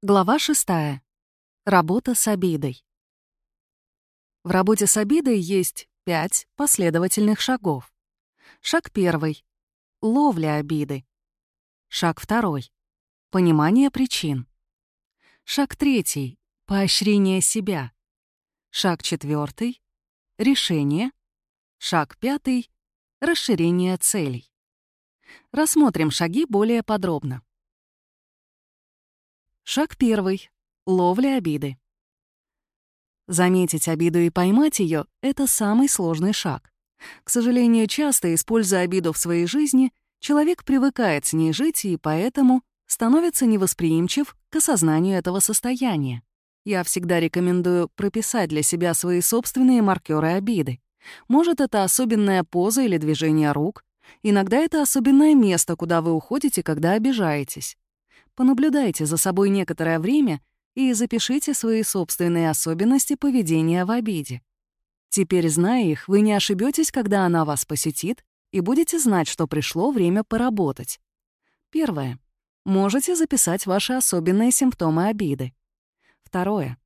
Глава 6. Работа с обидой. В работе с обидой есть пять последовательных шагов. Шаг первый — ловля обиды. Шаг второй — понимание причин. Шаг третий — поощрение себя. Шаг четвертый — решение. Шаг пятый — расширение целей. Рассмотрим шаги более подробно. Шаг первый. Ловля обиды. Заметить обиду и поймать ее — это самый сложный шаг. К сожалению, часто, используя обиду в своей жизни, человек привыкает с ней жить и поэтому становится невосприимчив к осознанию этого состояния. Я всегда рекомендую прописать для себя свои собственные маркеры обиды. Может, это особенная поза или движение рук. Иногда это особенное место, куда вы уходите, когда обижаетесь. Понаблюдайте за собой некоторое время и запишите свои собственные особенности поведения в обиде. Теперь, зная их, вы не ошибетесь, когда она вас посетит, и будете знать, что пришло время поработать. Первое. Можете записать ваши особенные симптомы обиды. Второе.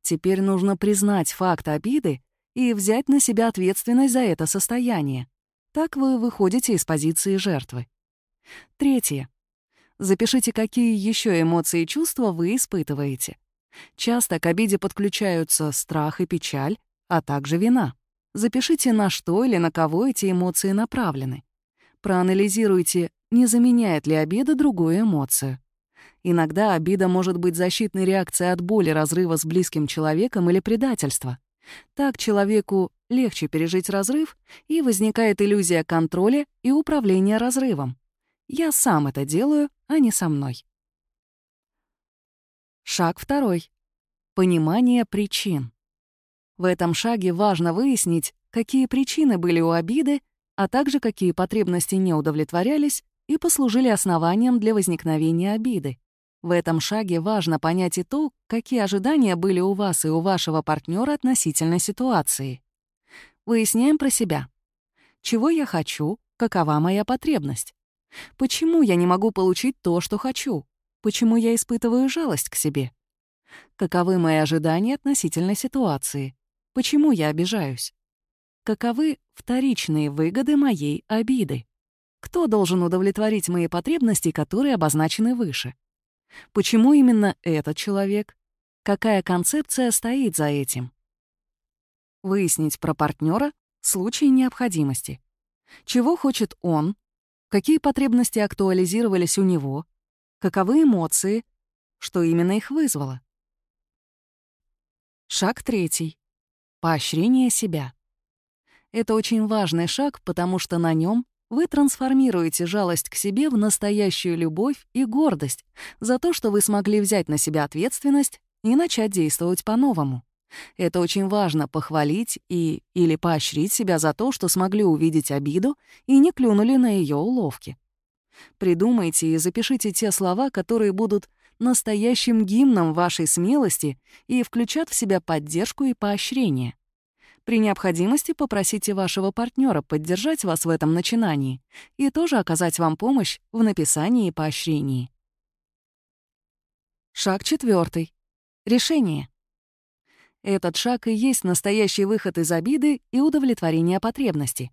Теперь нужно признать факт обиды и взять на себя ответственность за это состояние. Так вы выходите из позиции жертвы. Третье. Запишите, какие еще эмоции и чувства вы испытываете. Часто к обиде подключаются страх и печаль, а также вина. Запишите, на что или на кого эти эмоции направлены. Проанализируйте, не заменяет ли обида другую эмоцию. Иногда обида может быть защитной реакцией от боли разрыва с близким человеком или предательства. Так человеку легче пережить разрыв, и возникает иллюзия контроля и управления разрывом. Я сам это делаю, а не со мной. Шаг второй. Понимание причин. В этом шаге важно выяснить, какие причины были у обиды, а также какие потребности не удовлетворялись и послужили основанием для возникновения обиды. В этом шаге важно понять и то, какие ожидания были у вас и у вашего партнера относительно ситуации. Выясняем про себя. Чего я хочу, какова моя потребность? Почему я не могу получить то, что хочу? Почему я испытываю жалость к себе? Каковы мои ожидания относительно ситуации? Почему я обижаюсь? Каковы вторичные выгоды моей обиды? Кто должен удовлетворить мои потребности, которые обозначены выше? Почему именно этот человек? Какая концепция стоит за этим? Выяснить про партнера в случае необходимости. Чего хочет он, какие потребности актуализировались у него, каковы эмоции, что именно их вызвало. Шаг третий. Поощрение себя. Это очень важный шаг, потому что на нем вы трансформируете жалость к себе в настоящую любовь и гордость за то, что вы смогли взять на себя ответственность и начать действовать по-новому. Это очень важно — похвалить и или поощрить себя за то, что смогли увидеть обиду и не клюнули на ее уловки. Придумайте и запишите те слова, которые будут настоящим гимном вашей смелости и включат в себя поддержку и поощрение. При необходимости попросите вашего партнера поддержать вас в этом начинании и тоже оказать вам помощь в написании и поощрении. Шаг четвертый. Решение. Этот шаг и есть настоящий выход из обиды и удовлетворения потребностей.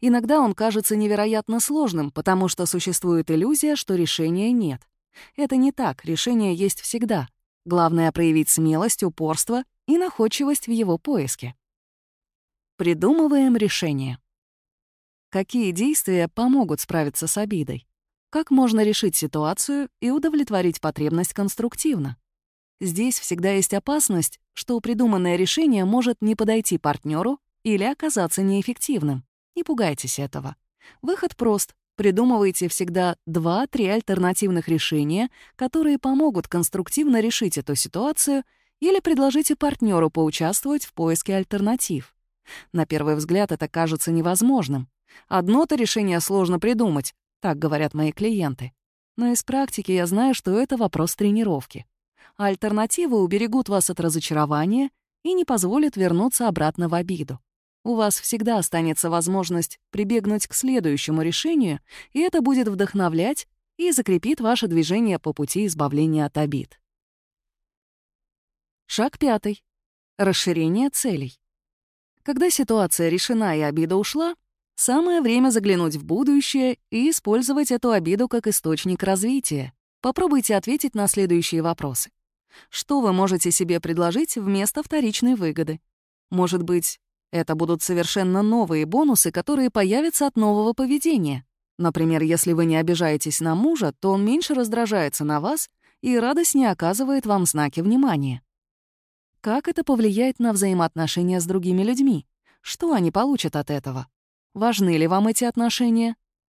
Иногда он кажется невероятно сложным, потому что существует иллюзия, что решения нет. Это не так, решение есть всегда. Главное — проявить смелость, упорство и находчивость в его поиске. Придумываем решение. Какие действия помогут справиться с обидой? Как можно решить ситуацию и удовлетворить потребность конструктивно? Здесь всегда есть опасность, что придуманное решение может не подойти партнеру или оказаться неэффективным. Не пугайтесь этого. Выход прост. Придумывайте всегда 2-3 альтернативных решения, которые помогут конструктивно решить эту ситуацию или предложите партнеру поучаствовать в поиске альтернатив. На первый взгляд это кажется невозможным. Одно-то решение сложно придумать, так говорят мои клиенты. Но из практики я знаю, что это вопрос тренировки а альтернативы уберегут вас от разочарования и не позволят вернуться обратно в обиду. У вас всегда останется возможность прибегнуть к следующему решению, и это будет вдохновлять и закрепит ваше движение по пути избавления от обид. Шаг пятый. Расширение целей. Когда ситуация решена и обида ушла, самое время заглянуть в будущее и использовать эту обиду как источник развития. Попробуйте ответить на следующие вопросы. Что вы можете себе предложить вместо вторичной выгоды? Может быть, это будут совершенно новые бонусы, которые появятся от нового поведения. Например, если вы не обижаетесь на мужа, то он меньше раздражается на вас и радостнее оказывает вам знаки внимания. Как это повлияет на взаимоотношения с другими людьми? Что они получат от этого? Важны ли вам эти отношения?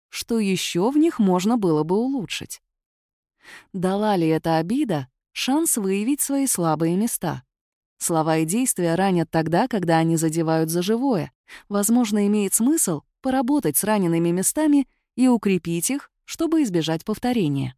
Что еще в них можно было бы улучшить? Дала ли эта обида шанс выявить свои слабые места? Слова и действия ранят тогда, когда они задевают за живое. Возможно, имеет смысл поработать с ранеными местами и укрепить их, чтобы избежать повторения.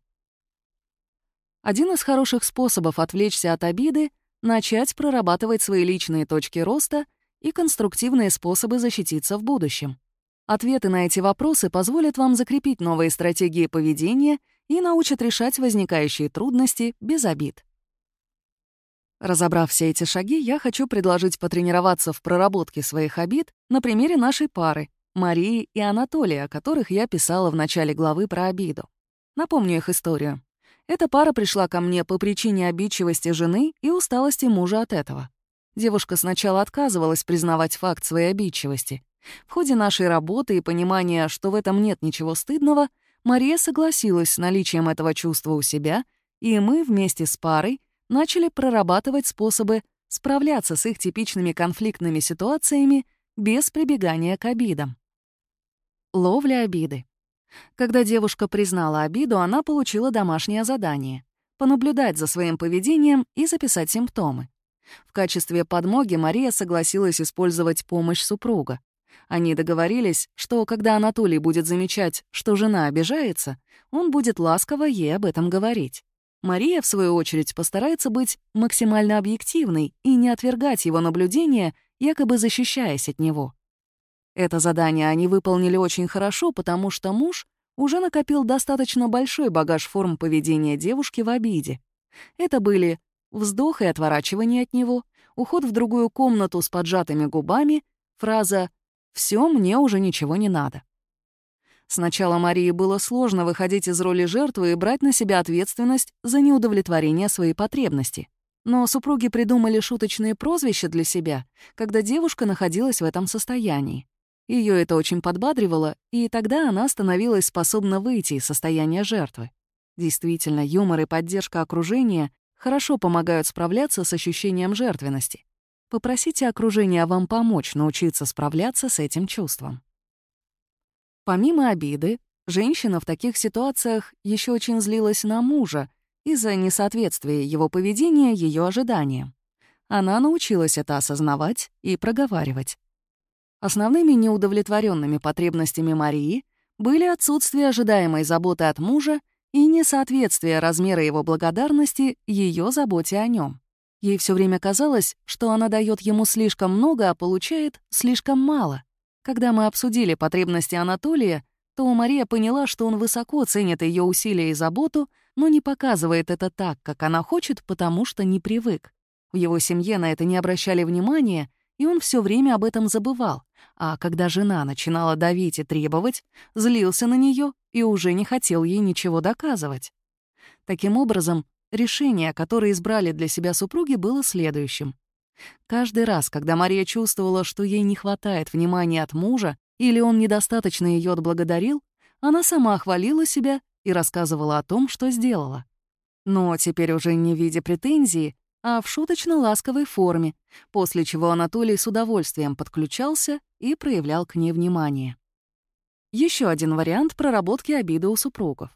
Один из хороших способов отвлечься от обиды — начать прорабатывать свои личные точки роста и конструктивные способы защититься в будущем. Ответы на эти вопросы позволят вам закрепить новые стратегии поведения и научат решать возникающие трудности без обид. Разобрав все эти шаги, я хочу предложить потренироваться в проработке своих обид на примере нашей пары, Марии и Анатолия, о которых я писала в начале главы про обиду. Напомню их историю. Эта пара пришла ко мне по причине обидчивости жены и усталости мужа от этого. Девушка сначала отказывалась признавать факт своей обидчивости. В ходе нашей работы и понимания, что в этом нет ничего стыдного, Мария согласилась с наличием этого чувства у себя, и мы вместе с парой начали прорабатывать способы справляться с их типичными конфликтными ситуациями без прибегания к обидам. Ловля обиды. Когда девушка признала обиду, она получила домашнее задание — понаблюдать за своим поведением и записать симптомы. В качестве подмоги Мария согласилась использовать помощь супруга. Они договорились, что когда Анатолий будет замечать, что жена обижается, он будет ласково ей об этом говорить. Мария, в свою очередь, постарается быть максимально объективной и не отвергать его наблюдения, якобы защищаясь от него. Это задание они выполнили очень хорошо, потому что муж уже накопил достаточно большой багаж форм поведения девушки в обиде. Это были вздох и отворачивание от него, уход в другую комнату с поджатыми губами, фраза «Всё, мне уже ничего не надо». Сначала Марии было сложно выходить из роли жертвы и брать на себя ответственность за неудовлетворение своей потребности. Но супруги придумали шуточные прозвища для себя, когда девушка находилась в этом состоянии. Ее это очень подбадривало, и тогда она становилась способна выйти из состояния жертвы. Действительно, юмор и поддержка окружения хорошо помогают справляться с ощущением жертвенности. Попросите окружение вам помочь научиться справляться с этим чувством. Помимо обиды, женщина в таких ситуациях еще очень злилась на мужа из-за несоответствия его поведения ее ожиданиям. Она научилась это осознавать и проговаривать. Основными неудовлетворенными потребностями Марии были отсутствие ожидаемой заботы от мужа и несоответствие размера его благодарности ее заботе о нем. Ей все время казалось, что она дает ему слишком много, а получает слишком мало. Когда мы обсудили потребности Анатолия, то Мария поняла, что он высоко ценит ее усилия и заботу, но не показывает это так, как она хочет, потому что не привык. В его семье на это не обращали внимания, и он все время об этом забывал. А когда жена начинала давить и требовать, злился на нее и уже не хотел ей ничего доказывать. Таким образом, решение, которое избрали для себя супруги, было следующим. Каждый раз, когда Мария чувствовала, что ей не хватает внимания от мужа или он недостаточно ее отблагодарил, она сама хвалила себя и рассказывала о том, что сделала. Но теперь уже не в виде претензии, а в шуточно-ласковой форме, после чего Анатолий с удовольствием подключался и проявлял к ней внимание. Еще один вариант проработки обиды у супругов.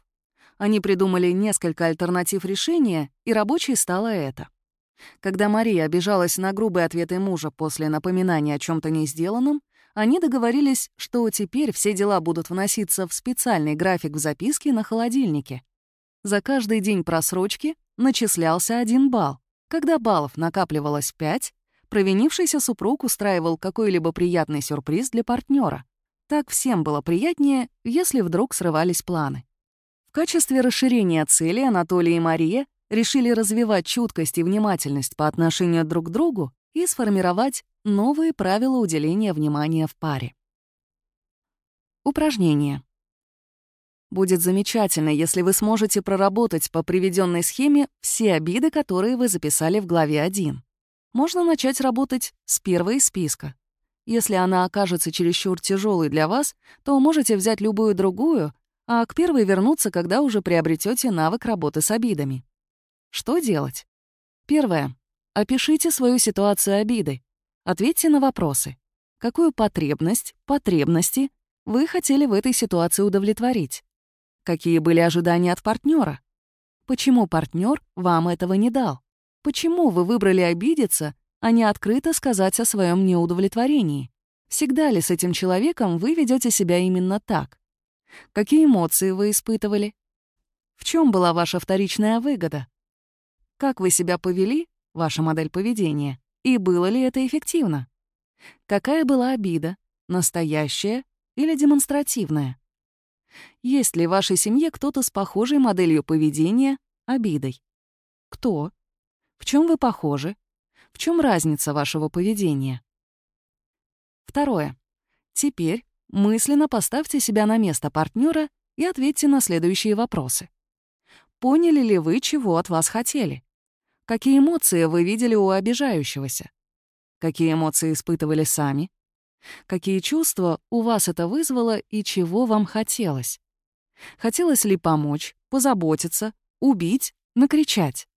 Они придумали несколько альтернатив решения, и рабочей стало это. Когда Мария обижалась на грубые ответы мужа после напоминания о чем то не сделанном, они договорились, что теперь все дела будут вноситься в специальный график в записке на холодильнике. За каждый день просрочки начислялся один балл. Когда баллов накапливалось 5, провинившийся супруг устраивал какой-либо приятный сюрприз для партнера. Так всем было приятнее, если вдруг срывались планы. Качестве расширения цели Анатолий и Мария решили развивать чуткость и внимательность по отношению друг к другу и сформировать новые правила уделения внимания в паре. Упражнение. Будет замечательно, если вы сможете проработать по приведенной схеме все обиды, которые вы записали в главе 1. Можно начать работать с первой списка. Если она окажется чересчур тяжелой для вас, то можете взять любую другую, а к первой вернуться, когда уже приобретете навык работы с обидами. Что делать? Первое. Опишите свою ситуацию обиды. Ответьте на вопросы. Какую потребность, потребности вы хотели в этой ситуации удовлетворить? Какие были ожидания от партнера? Почему партнер вам этого не дал? Почему вы выбрали обидеться, а не открыто сказать о своем неудовлетворении? Всегда ли с этим человеком вы ведете себя именно так? Какие эмоции вы испытывали? В чем была ваша вторичная выгода? Как вы себя повели, ваша модель поведения, и было ли это эффективно? Какая была обида, настоящая или демонстративная? Есть ли в вашей семье кто-то с похожей моделью поведения, обидой? Кто? В чем вы похожи? В чем разница вашего поведения? Второе. Теперь мысленно поставьте себя на место партнера и ответьте на следующие вопросы. Поняли ли вы, чего от вас хотели? Какие эмоции вы видели у обижающегося? Какие эмоции испытывали сами? Какие чувства у вас это вызвало и чего вам хотелось? Хотелось ли помочь, позаботиться, убить, накричать?